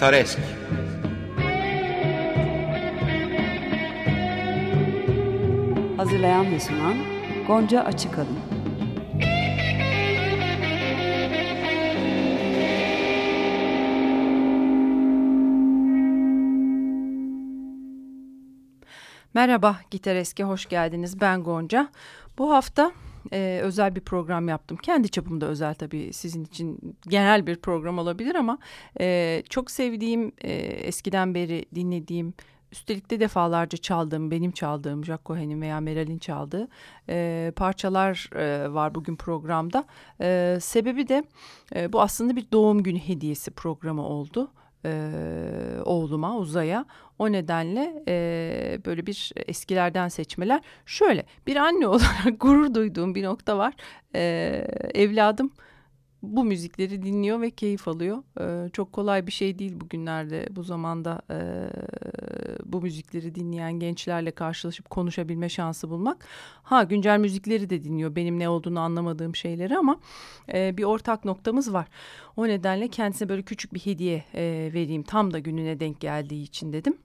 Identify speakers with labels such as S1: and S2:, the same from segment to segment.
S1: Gitaresk
S2: Hazırlayan ve sunan Gonca Açıkalın. Merhaba Gitareske hoş geldiniz. Ben Gonca. Bu hafta e, özel bir program yaptım. Kendi çapımda özel tabii sizin için genel bir program olabilir ama e, çok sevdiğim e, eskiden beri dinlediğim üstelik de defalarca çaldığım, benim çaldığım, Jack Cohen'in veya Meral'in çaldığı e, parçalar e, var bugün programda. E, sebebi de e, bu aslında bir doğum günü hediyesi programı oldu e, oğluma Uzay'a. O nedenle e, böyle bir eskilerden seçmeler. Şöyle bir anne olarak gurur duyduğum bir nokta var. E, evladım bu müzikleri dinliyor ve keyif alıyor. Ee, çok kolay bir şey değil bugünlerde bu zamanda e, bu müzikleri dinleyen gençlerle karşılaşıp konuşabilme şansı bulmak. Ha güncel müzikleri de dinliyor benim ne olduğunu anlamadığım şeyleri ama e, bir ortak noktamız var. O nedenle kendisine böyle küçük bir hediye e, vereyim tam da gününe denk geldiği için dedim.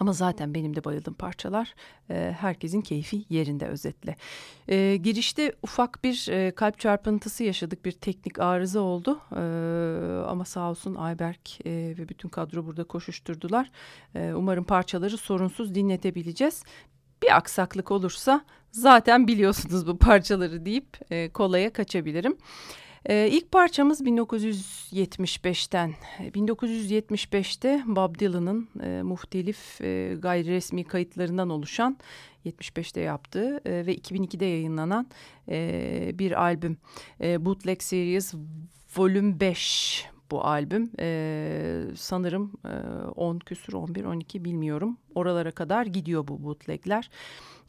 S2: Ama zaten benim de bayıldığım parçalar e, herkesin keyfi yerinde özetle. E, girişte ufak bir e, kalp çarpıntısı yaşadık bir teknik arıza oldu. E, ama sağ olsun Ayberk e, ve bütün kadro burada koşuşturdular. E, umarım parçaları sorunsuz dinletebileceğiz. Bir aksaklık olursa zaten biliyorsunuz bu parçaları deyip e, kolaya kaçabilirim. Ee, ilk parçamız 1975'ten. 1975'te Bob Dylan'ın e, muhtelif e, gayri resmi kayıtlarından oluşan 75'te yaptığı e, ve 2002'de yayınlanan e, bir albüm. E, Bootleg Series Volume 5 bu albüm. E, sanırım e, 10 küsur 11 12 bilmiyorum. Oralara kadar gidiyor bu bootlegler.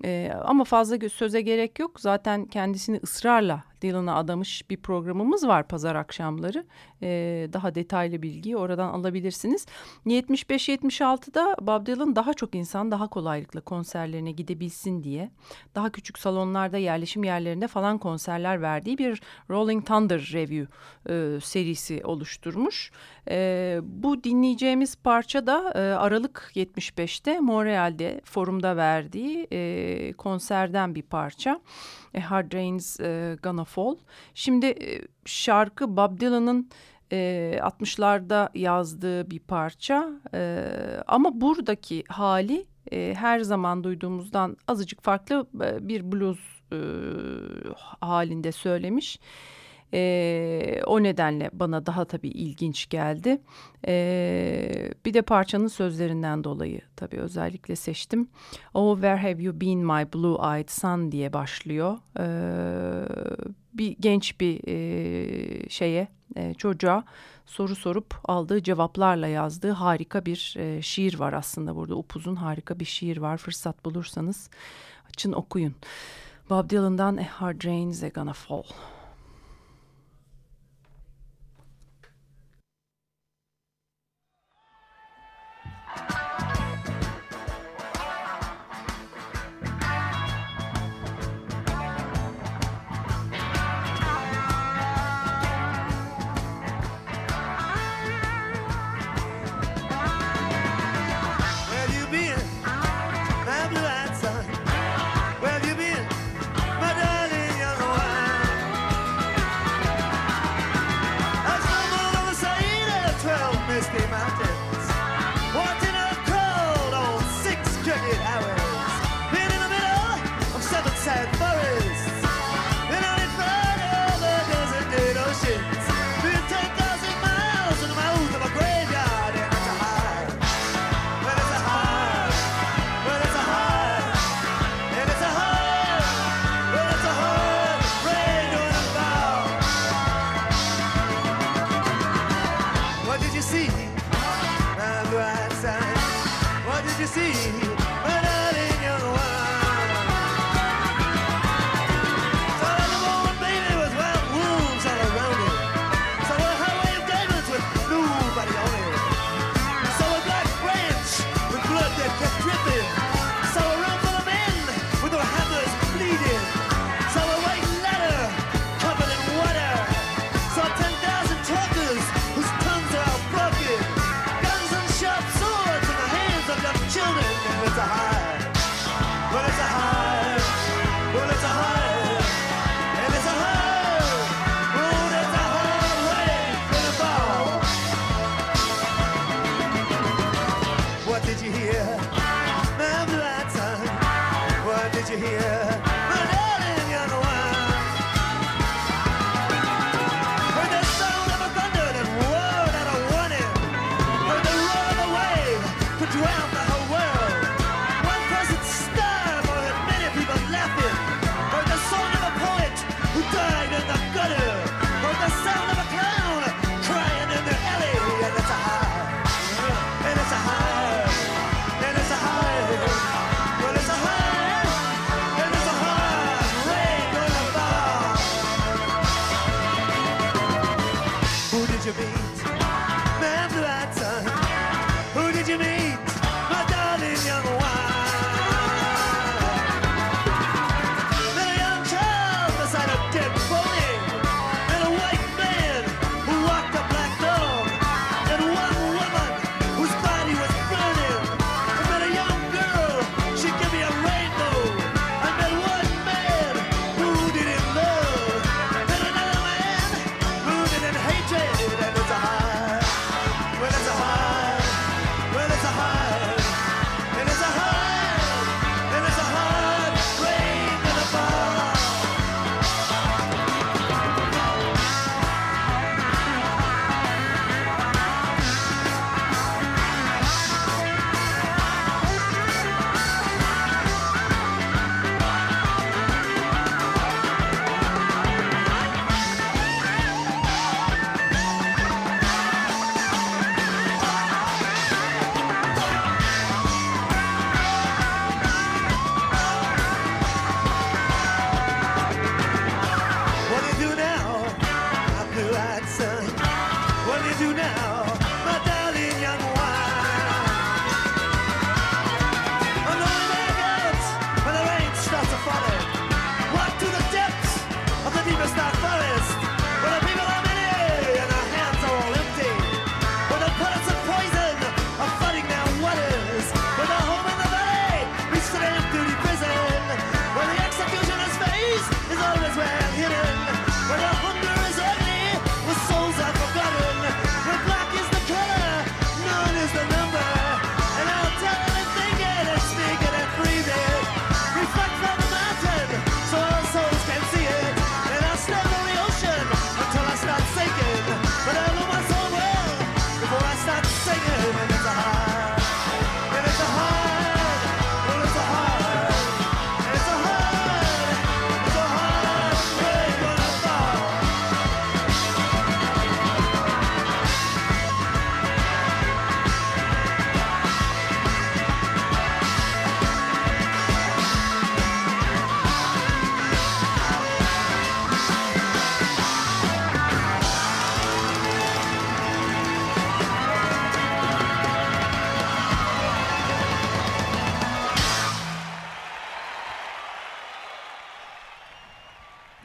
S2: E, ama fazla söze gerek yok. Zaten kendisini ısrarla Dylan'a adamış bir programımız var pazar akşamları. E, daha detaylı bilgiyi oradan alabilirsiniz. 75-76'da Bob Dylan daha çok insan daha kolaylıkla konserlerine gidebilsin diye daha küçük salonlarda yerleşim yerlerinde falan konserler verdiği bir Rolling Thunder Review e, serisi oluşturmuş. E, bu dinleyeceğimiz parça da e, Aralık 75'te Montreal'de forumda verdiği e, konserden bir parça. A Hard Rain's e, Gonna Fall. Şimdi e, şarkı Bob Dylan'ın e, 60'larda yazdığı bir parça e, ama buradaki hali e, her zaman duyduğumuzdan azıcık farklı e, bir blues e, halinde söylemiş. E, o nedenle bana daha tabii ilginç geldi. E, bir de parçanın sözlerinden dolayı tabii özellikle seçtim. Oh where have you been my blue-eyed son diye başlıyor. E, bir genç bir e, şeye e, çocuğa soru sorup aldığı cevaplarla yazdığı harika bir e, şiir var aslında burada upuzun harika bir şiir var fırsat bulursanız açın okuyun. Bob Dylan'dan A Hard Rain's a Gonna Fall.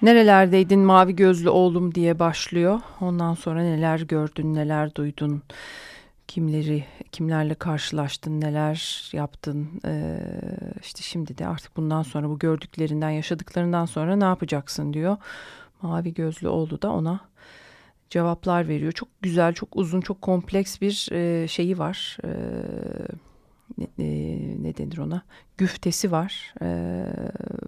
S2: Nerelerdeydin mavi gözlü oğlum diye başlıyor. Ondan sonra neler gördün, neler duydun, kimleri, kimlerle karşılaştın, neler yaptın. Ee, işte şimdi de artık bundan sonra bu gördüklerinden, yaşadıklarından sonra ne yapacaksın diyor. Mavi gözlü oğlu da ona cevaplar veriyor. Çok güzel, çok uzun, çok kompleks bir e, şeyi var. E, ne, denir ona güftesi var e,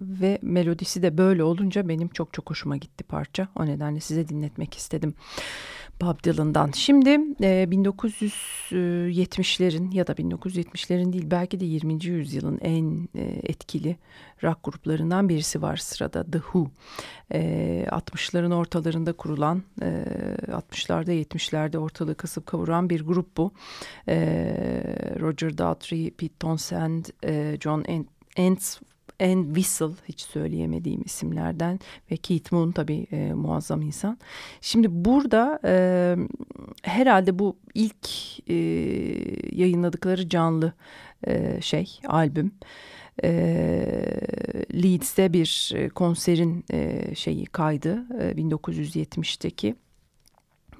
S2: ve melodisi de böyle olunca benim çok çok hoşuma gitti parça o nedenle size dinletmek istedim. Bob Dylan'dan. Şimdi e, 1970'lerin ya da 1970'lerin değil belki de 20. yüzyılın en e, etkili rock gruplarından birisi var sırada The Who. E, 60'ların ortalarında kurulan, e, 60'larda 70'lerde ortalığı kasıp kavuran bir grup bu. E, Roger Daltrey, Pete Townsend, e, John Ent Anne Whistle hiç söyleyemediğim isimlerden ve Keith Moon tabii e, muazzam insan. Şimdi burada e, herhalde bu ilk e, yayınladıkları canlı e, şey albüm. E, Leeds'te bir konserin e, şeyi kaydı e, 1970'teki.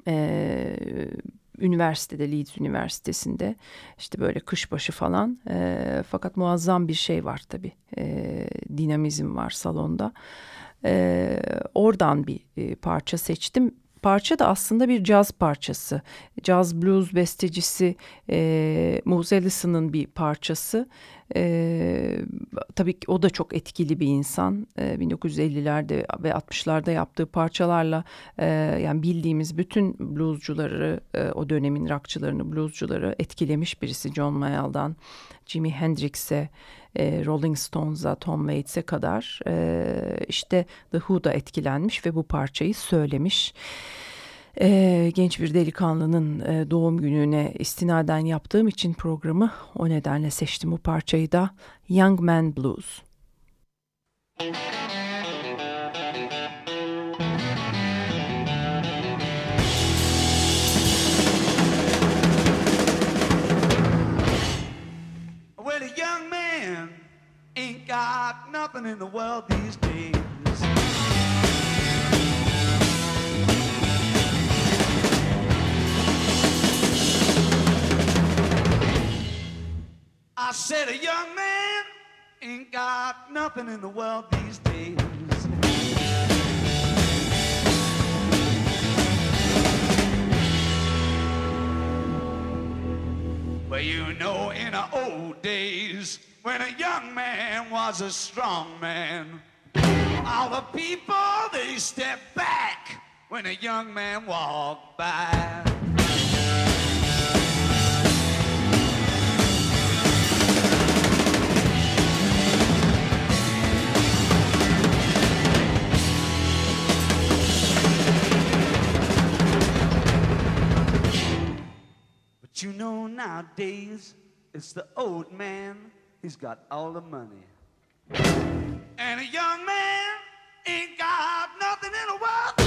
S2: E, üniversitede Leeds Üniversitesi'nde işte böyle kışbaşı falan e, fakat muazzam bir şey var tabii e, dinamizm var salonda e, oradan bir e, parça seçtim parça da aslında bir caz parçası. Caz blues bestecisi e, Ellison'ın bir parçası. E, tabii ki o da çok etkili bir insan. E, 1950'lerde ve 60'larda yaptığı parçalarla e, yani bildiğimiz bütün bluescuları, e, o dönemin rockçılarını, bluescuları etkilemiş birisi. John Mayall'dan Jimi Hendrix'e, e, Rolling Stones'a, Tom Waits'e kadar e, işte The Who'da etkilenmiş ve bu parçayı söylemiş. E, genç bir delikanlının e, doğum gününe istinaden yaptığım için programı o nedenle seçtim bu parçayı da Young Man Blues. Müzik got nothing in the world these days. I said a young man ain't got nothing in the world these days. Well, you know, in the old days, when a young man was a strong man. All the people, they step back when a young man walked by. But you know nowadays, it's the old man He's got all the money. And a young man ain't got nothing in the world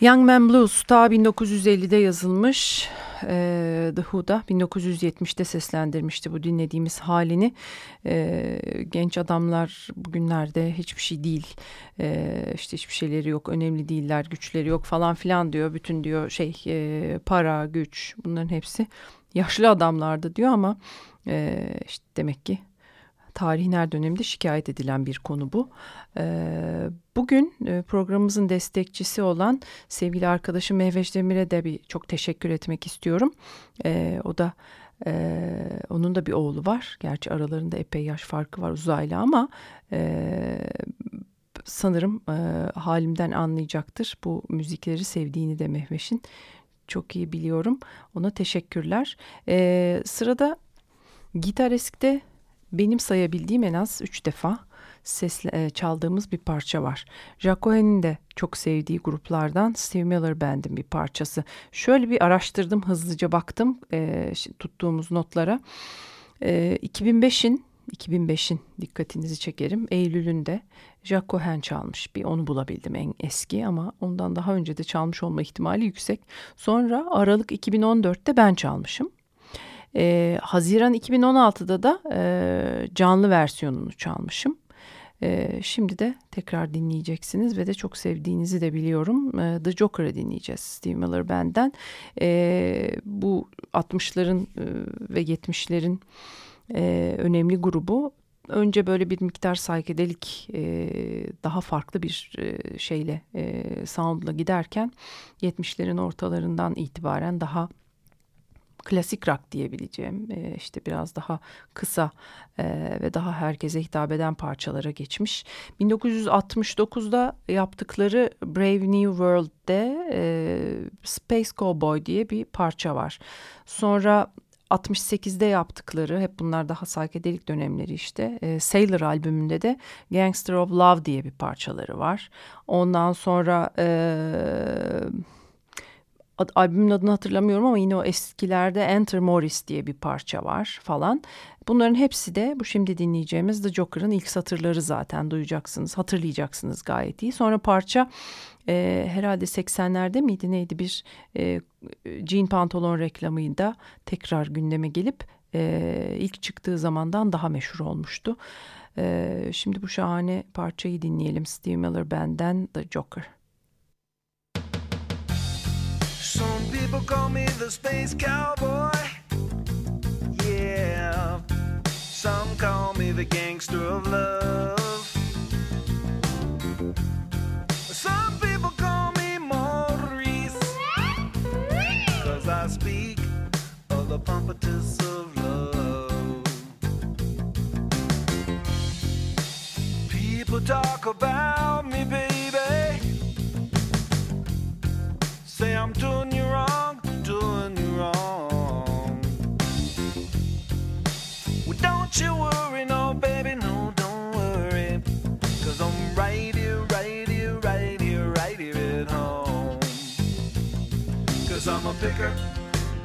S2: Young Man Blues ta 1950'de yazılmış. E, The Who'da 1970'te seslendirmişti bu dinlediğimiz halini. E, genç adamlar bugünlerde hiçbir şey değil. E, işte hiçbir şeyleri yok, önemli değiller, güçleri yok falan filan diyor. Bütün diyor şey e, para, güç bunların hepsi yaşlı adamlardı diyor ama e, işte demek ki tarihin her döneminde şikayet edilen bir konu bu. Ee, bugün e, programımızın destekçisi olan sevgili arkadaşım Mehveş Demir'e de bir çok teşekkür etmek istiyorum. Ee, o da e, onun da bir oğlu var. Gerçi aralarında epey yaş farkı var uzaylı ama e, sanırım halimden anlayacaktır. Bu müzikleri sevdiğini de Mehveş'in çok iyi biliyorum. Ona teşekkürler. Ee, sırada Gitar Esk'te benim sayabildiğim en az üç defa sesle, e, çaldığımız bir parça var. Jack Cohen'in de çok sevdiği gruplardan Steve Miller Band'in bir parçası. Şöyle bir araştırdım hızlıca baktım e, tuttuğumuz notlara. E, 2005'in 2005'in dikkatinizi çekerim. Eylül'ünde Jack Cohen çalmış. Bir onu bulabildim en eski ama ondan daha önce de çalmış olma ihtimali yüksek. Sonra Aralık 2014'te ben çalmışım. E, Haziran 2016'da da e, canlı versiyonunu çalmışım. E, şimdi de tekrar dinleyeceksiniz ve de çok sevdiğinizi de biliyorum. E, The Joker'ı dinleyeceğiz Steve Miller Band'den. E, bu 60'ların e, ve 70'lerin e, önemli grubu önce böyle bir miktar saykedelik e, daha farklı bir e, şeyle e, soundla giderken 70'lerin ortalarından itibaren daha klasik rock diyebileceğim e, işte biraz daha kısa e, ve daha herkese hitap eden parçalara geçmiş. 1969'da yaptıkları Brave New World'de e, Space Cowboy diye bir parça var. Sonra 68'de yaptıkları hep bunlar daha saykedelik dönemleri işte e, Sailor albümünde de Gangster of Love diye bir parçaları var. Ondan sonra e, ad, albümün adını hatırlamıyorum ama yine o eskilerde Enter Morris diye bir parça var falan. Bunların hepsi de bu şimdi dinleyeceğimiz The Joker'ın ilk satırları zaten duyacaksınız, hatırlayacaksınız gayet iyi. Sonra parça e, herhalde 80'lerde miydi neydi bir e, jean pantolon reklamıydı tekrar gündeme gelip e, ilk çıktığı zamandan daha meşhur olmuştu. E, şimdi bu şahane parçayı dinleyelim Steve Miller Band'den The Joker. Some people call me the space cowboy. Yeah. Some call me the gangster of love.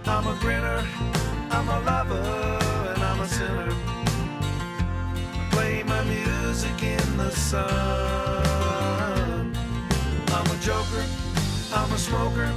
S2: I'm a grinner, I'm a lover, and I'm a sinner. I Play my music in the sun. I'm a joker, I'm a smoker,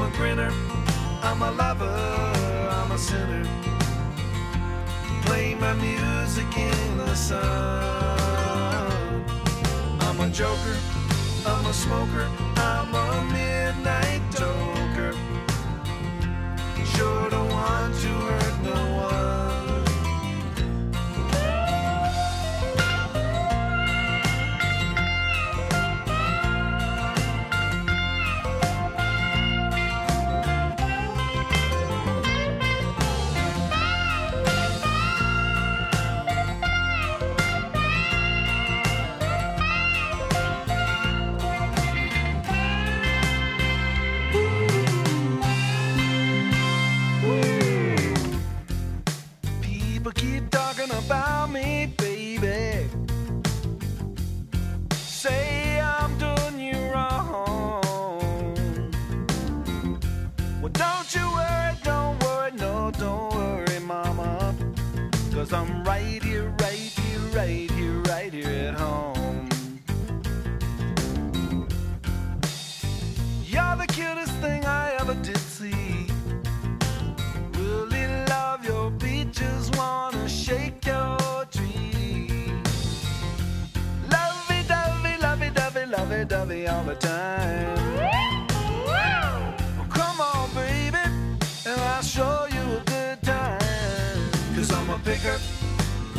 S2: I'm a
S1: grinner, I'm a lover, I'm a sinner. Play my music in the sun. I'm a joker, I'm a smoker, I'm a millionaire.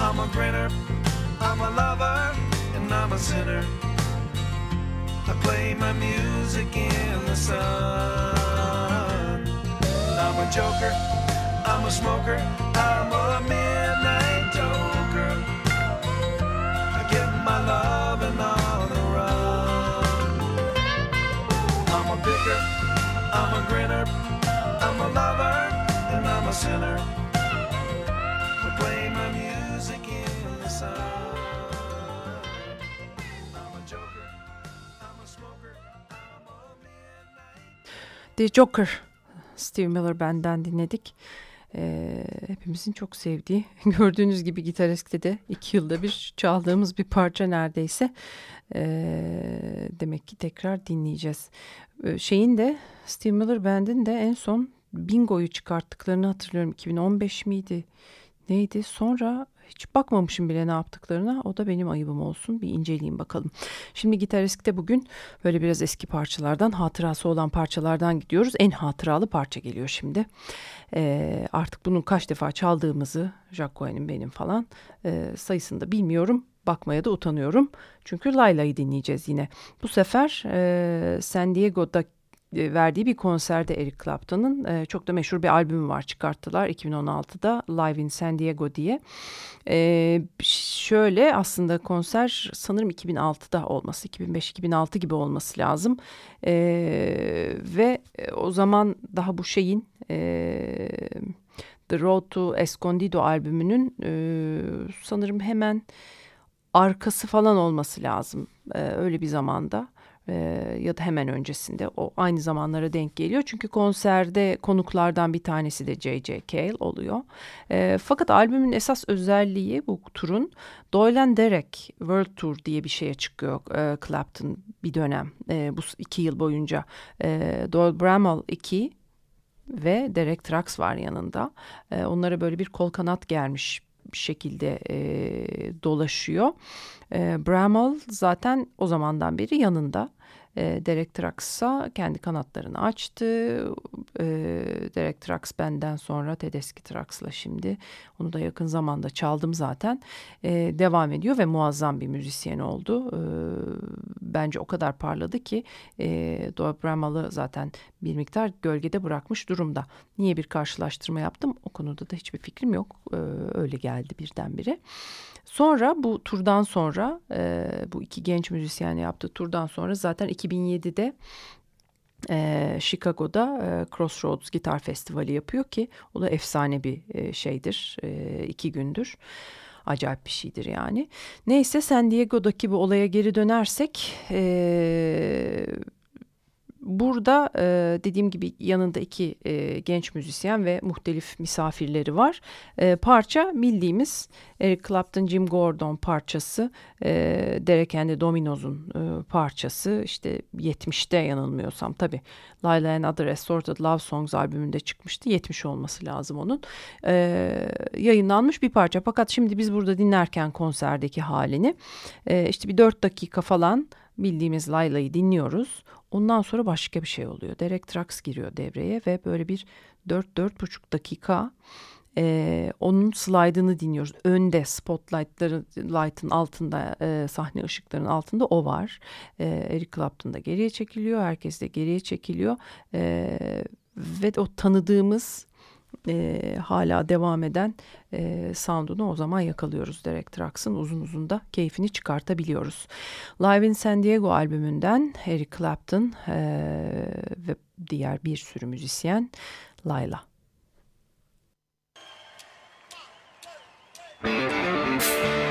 S1: I'm a grinner, I'm a lover, and I'm a sinner. I play my music in the sun. I'm a joker, I'm a smoker, I'm a midnight toker. I get my loving on the run. I'm a picker, I'm a grinner, I'm a lover, and I'm a sinner. The Joker.
S2: Steve Miller Band'den dinledik. Ee, hepimizin çok sevdiği, gördüğünüz gibi Gitaresk'te de iki yılda bir çaldığımız bir parça neredeyse. Ee, demek ki tekrar dinleyeceğiz. Ee, şeyin de Steve Miller Band'in de en son Bingo'yu çıkarttıklarını hatırlıyorum. 2015 miydi? Neydi? Sonra hiç bakmamışım bile ne yaptıklarına. O da benim ayıbım olsun. Bir inceleyeyim bakalım. Şimdi Gitaresk'te bugün böyle biraz eski parçalardan, hatırası olan parçalardan gidiyoruz. En hatıralı parça geliyor şimdi. Ee, artık bunun kaç defa çaldığımızı, Jack Cohen'in benim falan e, sayısını da bilmiyorum. Bakmaya da utanıyorum. Çünkü Layla'yı dinleyeceğiz yine. Bu sefer e, San Diego'da verdiği bir konserde Eric Clapton'ın e, çok da meşhur bir albümü var çıkarttılar 2016'da Live in San Diego diye. E, şöyle aslında konser sanırım 2006'da olması 2005-2006 gibi olması lazım e, ve o zaman daha bu şeyin e, The Road to Escondido albümünün e, sanırım hemen arkası falan olması lazım e, öyle bir zamanda ya da hemen öncesinde o aynı zamanlara denk geliyor. Çünkü konserde konuklardan bir tanesi de J.J. Cale oluyor. E, fakat albümün esas özelliği bu turun Doyle and Derek World Tour diye bir şeye çıkıyor e, Clapton bir dönem e, bu iki yıl boyunca. E, Doyle Bramall 2 ve Derek Trax var yanında. E, onlara böyle bir kol kanat gelmiş şekilde e, dolaşıyor. E, Bramall zaten o zamandan beri yanında. E, Derek Trax'a kendi kanatlarını açtı. E, Derek Trax benden sonra Tedeschi Trax'la şimdi onu da yakın zamanda çaldım zaten. E, devam ediyor ve muazzam bir müzisyen oldu. Bence o kadar parladı ki e, Doğa Bramall'ı zaten bir miktar gölgede bırakmış durumda. Niye bir karşılaştırma yaptım? O konuda da hiçbir fikrim yok. Öyle geldi birdenbire. Sonra bu turdan sonra e, bu iki genç müzisyen yaptığı turdan sonra zaten 2007'de e, Chicago'da e, Crossroads Gitar Festivali yapıyor ki o da efsane bir e, şeydir e, iki gündür acayip bir şeydir yani. Neyse San Diego'daki bu olaya geri dönersek e, Burada e, dediğim gibi yanında iki e, genç müzisyen ve muhtelif misafirleri var. E, parça bildiğimiz Eric Clapton, Jim Gordon parçası, e, Derek and Dominos'un e, parçası. İşte 70'te yanılmıyorsam tabii Lila and Other Assorted Love Songs albümünde çıkmıştı. 70 olması lazım onun. E, yayınlanmış bir parça. Fakat şimdi biz burada dinlerken konserdeki halini e, işte bir 4 dakika falan bildiğimiz Layla'yı dinliyoruz. Ondan sonra başka bir şey oluyor. Derek Trax giriyor devreye ve böyle bir 4-4,5 dakika e, onun slide'ını dinliyoruz. Önde spotlight'ların altında e, sahne ışıklarının altında o var. E, Eric Clapton da geriye çekiliyor. Herkes de geriye çekiliyor. E, ve o tanıdığımız e, hala devam eden e, sound'unu o zaman yakalıyoruz. Derek Trax'ın uzun uzun da keyfini çıkartabiliyoruz. Live in San Diego albümünden Eric Clapton e, ve diğer bir sürü müzisyen Layla. Müzik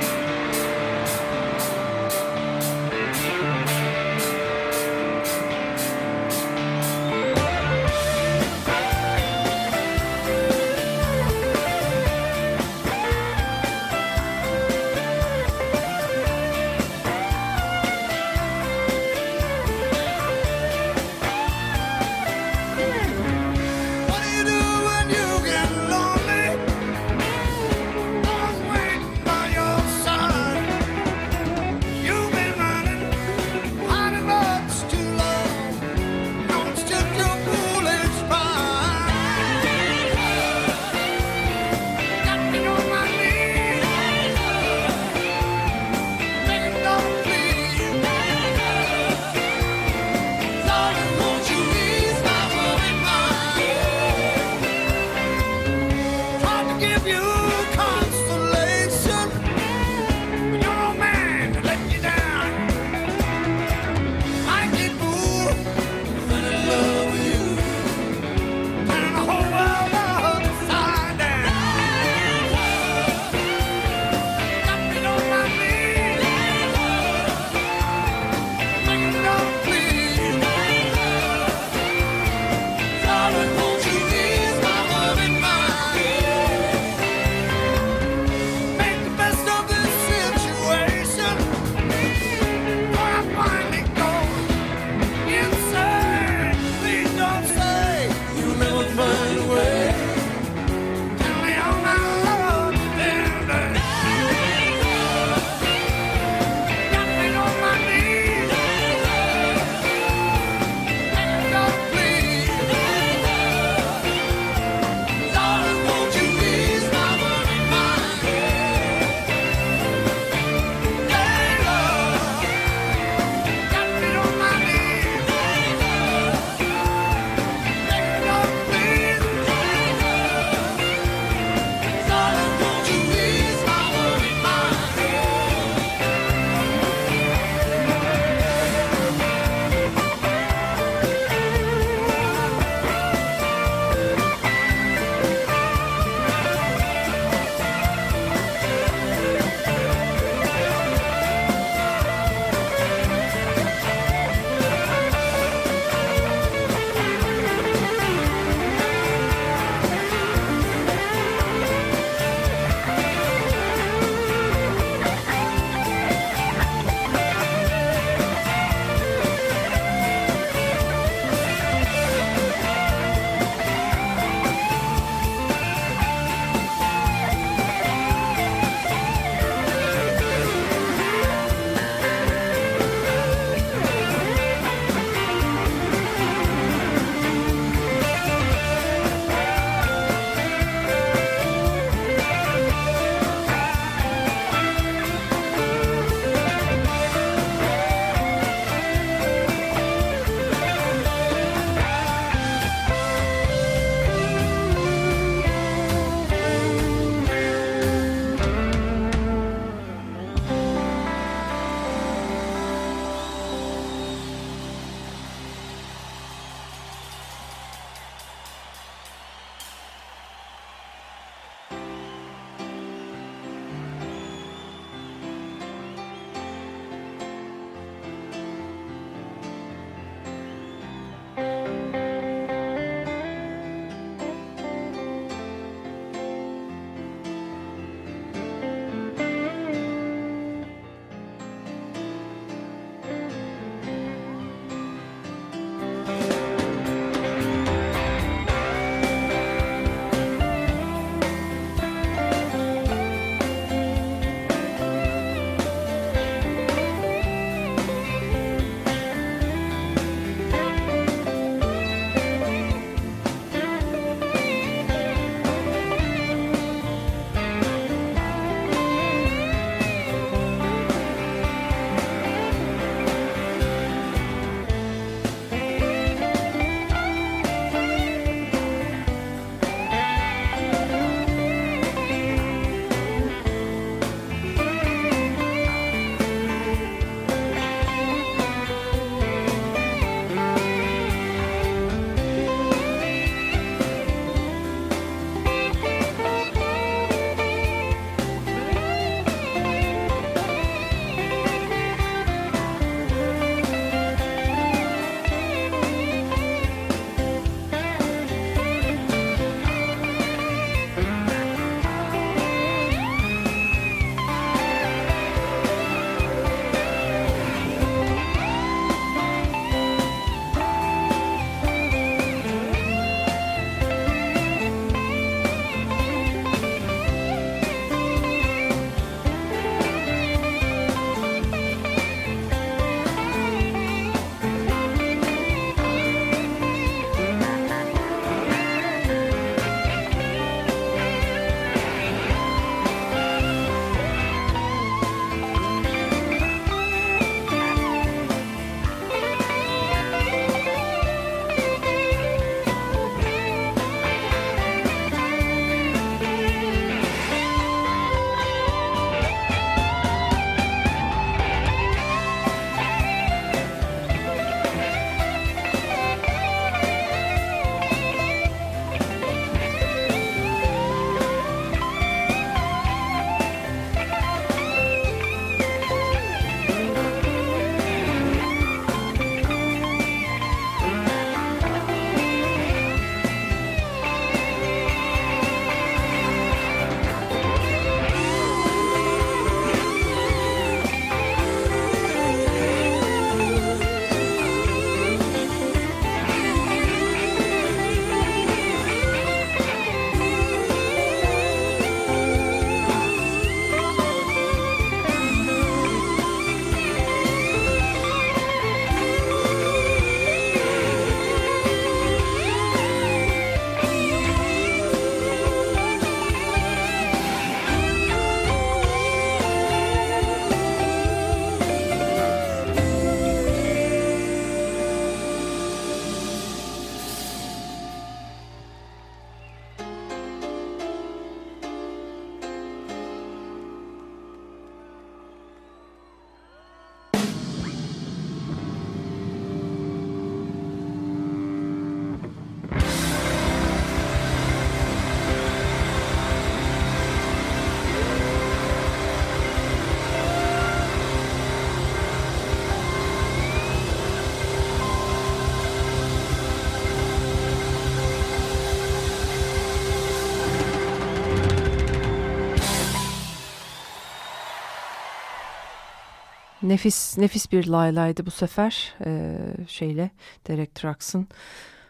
S2: Nefis nefis bir laylaydı bu sefer. Ee, şeyle Derek Trucks'ın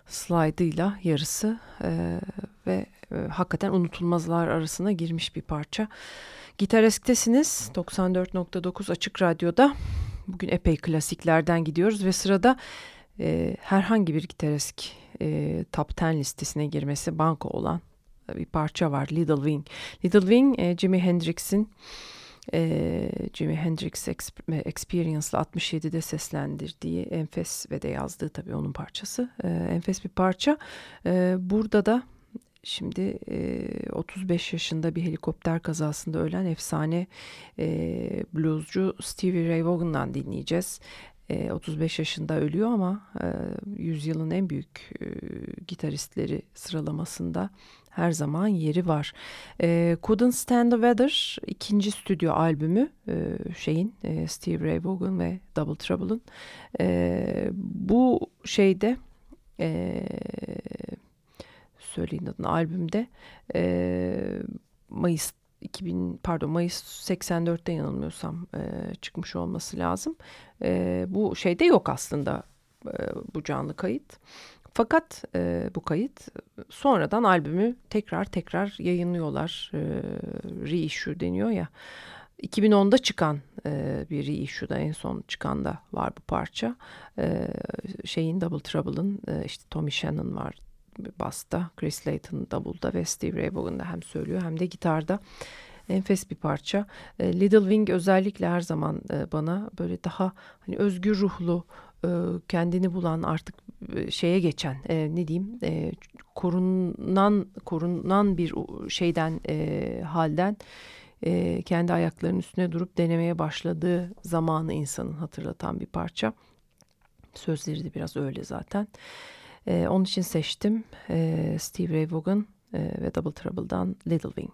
S2: slide'ıyla yarısı ee, ve e, hakikaten unutulmazlar arasına girmiş bir parça. Gitaresk'tesiniz 94.9 Açık Radyo'da. Bugün epey klasiklerden gidiyoruz ve sırada e, herhangi bir gitaresk e, top 10 listesine girmesi banko olan bir parça var Little Wing. Little Wing e, Jimi Hendrix'in e, Jimi Hendrix Experience'la 67'de seslendirdiği enfes ve de yazdığı tabii onun parçası. E, enfes bir parça. E, burada da Şimdi e, 35 yaşında bir helikopter kazasında ölen efsane e, bluescu Stevie Ray Vaughan'dan dinleyeceğiz. E, 35 yaşında ölüyor ama e, yüzyılın en büyük e, gitaristleri sıralamasında her zaman yeri var. E, Couldn't Stand the Weather ikinci stüdyo albümü e, şeyin e, Steve Ray Vaughan ve Double Trouble'ın. E, bu şeyde e, söyleyin adını albümde e, Mayıs 2000 pardon Mayıs 84'te yanılmıyorsam e, çıkmış olması lazım. E, bu şeyde yok aslında e, bu canlı kayıt. Fakat e, bu kayıt sonradan albümü tekrar tekrar yayınlıyorlar. E, reissue deniyor ya. 2010'da çıkan e, bir reissue'da en son çıkan da var bu parça. E, şeyin Double Trouble'ın e, işte Tommy Shannon var basta, Chris Layton davulda ve Steve Ray Vaughan'da hem söylüyor hem de gitarda. Enfes bir parça. E, Little Wing özellikle her zaman e, bana böyle daha hani özgür ruhlu, e, kendini bulan artık şeye geçen ne diyeyim korunan korunan bir şeyden halden kendi ayaklarının üstüne durup denemeye başladığı zamanı insanın hatırlatan bir parça. Sözleri de biraz öyle zaten. E, onun için seçtim e, Steve Ray Vaughan e, ve Double Trouble'dan Little Wing.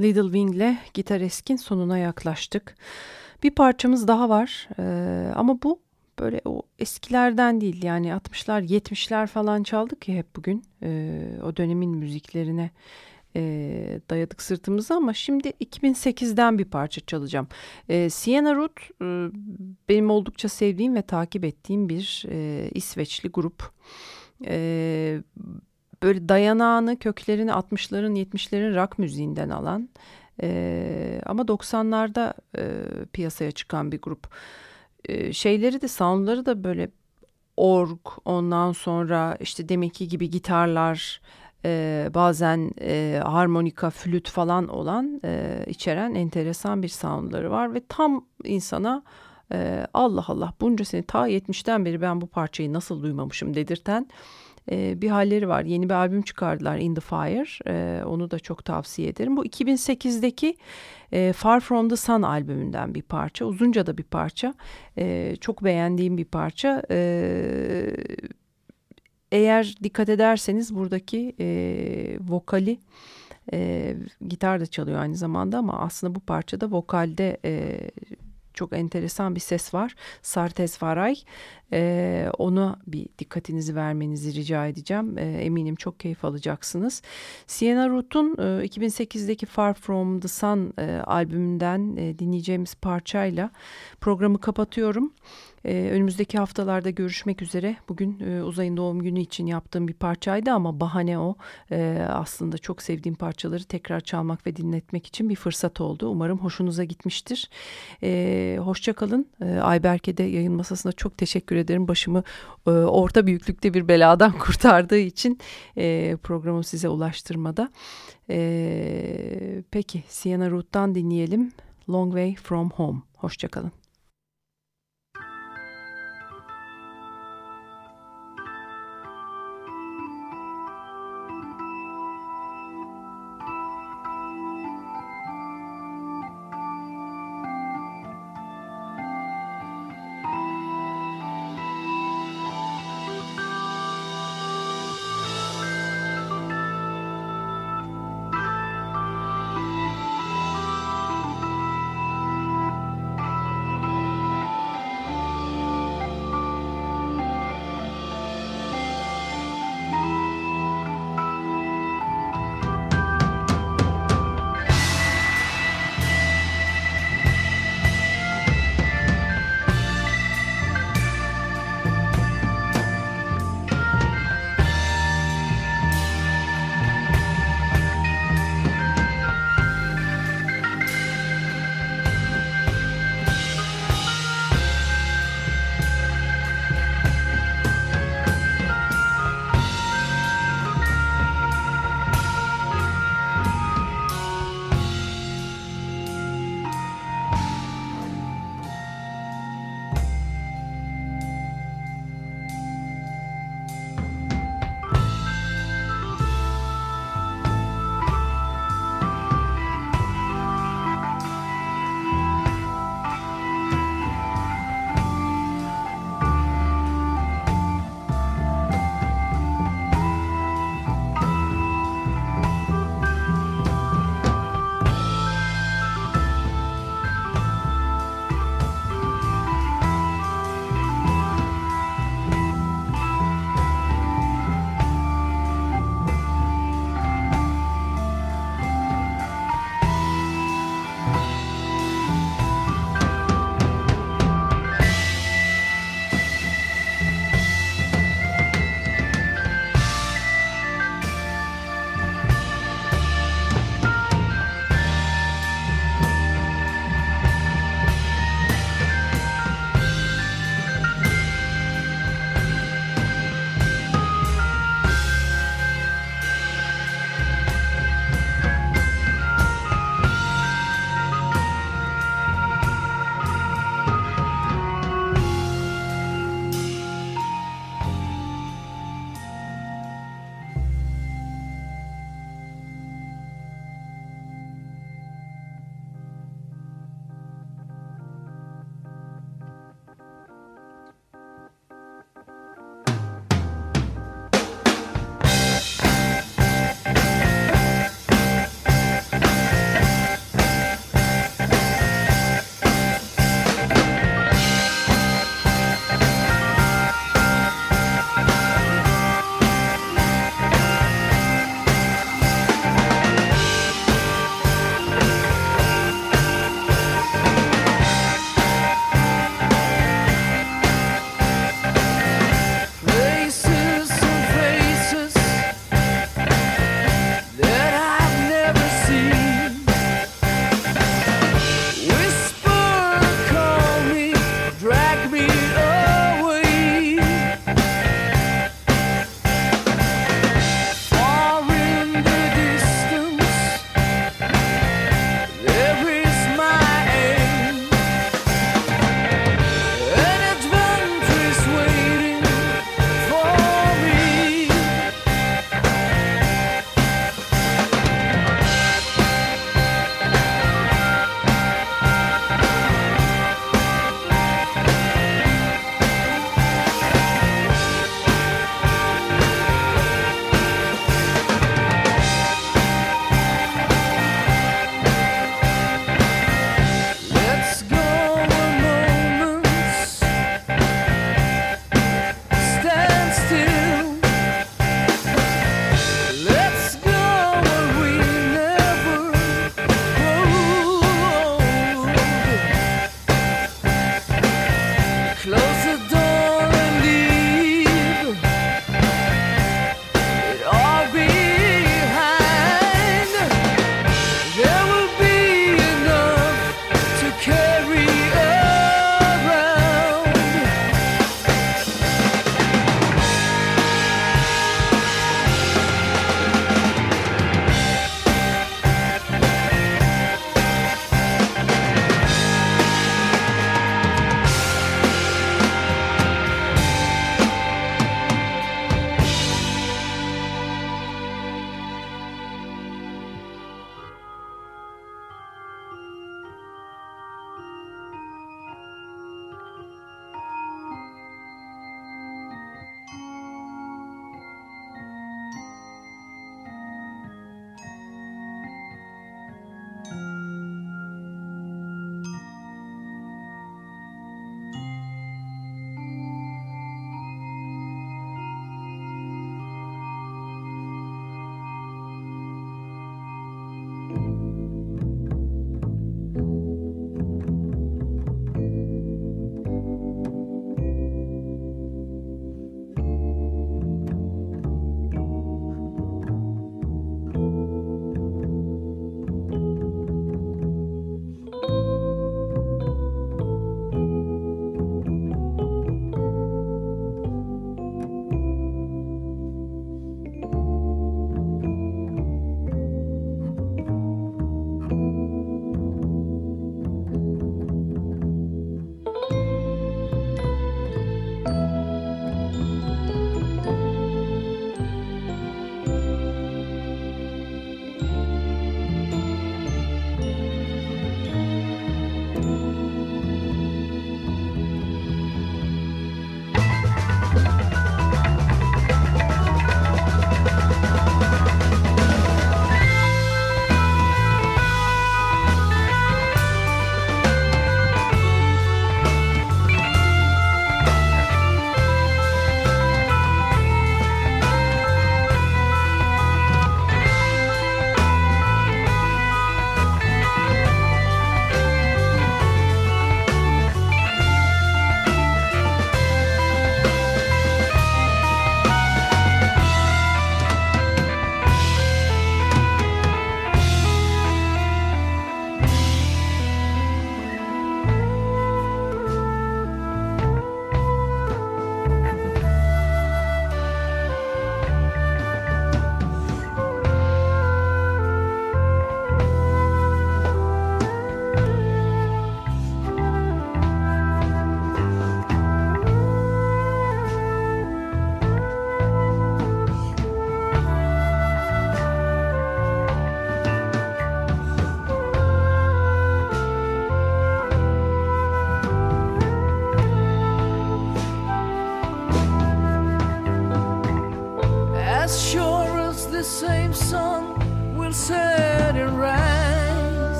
S2: Little Wing'le Gitar Esk'in sonuna yaklaştık. Bir parçamız daha var ee, ama bu böyle o eskilerden değil yani 60'lar 70'ler falan çaldık ya hep bugün ee, o dönemin müziklerine e, dayadık sırtımızı ama şimdi 2008'den bir parça çalacağım. E, Sienna Root e, benim oldukça sevdiğim ve takip ettiğim bir e, İsveçli grup. E, böyle dayanağını köklerini 60'ların 70'lerin rock müziğinden alan e, ama 90'larda e, piyasaya çıkan bir grup. E, şeyleri de soundları da böyle org ondan sonra işte deminki gibi gitarlar e, bazen e, harmonika flüt falan olan e, içeren enteresan bir soundları var ve tam insana e, Allah Allah bunca sene ta 70'ten beri ben bu parçayı nasıl duymamışım dedirten e, bir halleri var. Yeni bir albüm çıkardılar In The Fire. E, onu da çok tavsiye ederim. Bu 2008'deki e, Far From The Sun albümünden bir parça. Uzunca da bir parça. E, çok beğendiğim bir parça. E, eğer dikkat ederseniz buradaki e, vokali e, gitar da çalıyor aynı zamanda ama aslında bu parçada vokalde e, çok enteresan bir ses var. Sartes Varay. E, ona bir dikkatinizi vermenizi rica edeceğim. E, eminim çok keyif alacaksınız. Sienna Root'un e, 2008'deki Far From The Sun e, albümünden e, dinleyeceğimiz parçayla programı kapatıyorum. Ee, önümüzdeki haftalarda görüşmek üzere. Bugün e, Uzay'ın doğum günü için yaptığım bir parçaydı ama bahane o. E, aslında çok sevdiğim parçaları tekrar çalmak ve dinletmek için bir fırsat oldu. Umarım hoşunuza gitmiştir. E, Hoşçakalın. E, Ayberk'e de yayın masasında çok teşekkür ederim. Başımı e, orta büyüklükte bir beladan kurtardığı için e, programı size ulaştırmada. E, peki Sienna Root'tan dinleyelim. Long Way From Home. Hoşçakalın.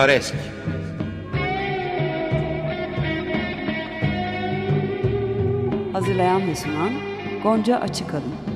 S3: Gitaresk
S4: Hazırlayan ve sunan Gonca Açıkalın